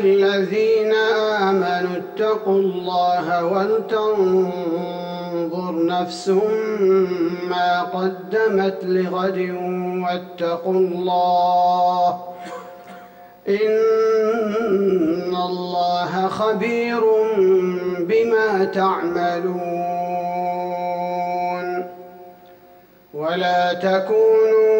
الذين آمنوا اتقوا الله ولتنظر نفس ما قدمت لغد واتقوا الله إن الله خبير بما تعملون ولا تكونوا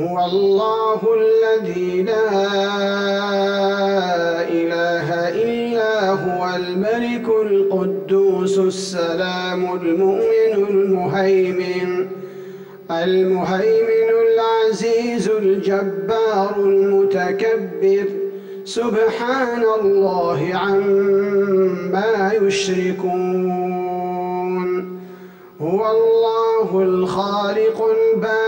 هو الله الذي لا إله إلا هو الملك القدوس السلام المؤمن المهيمن المهيمن العزيز الجبار المتكبر سبحان الله عما يشركون هو الله الخالق البارئ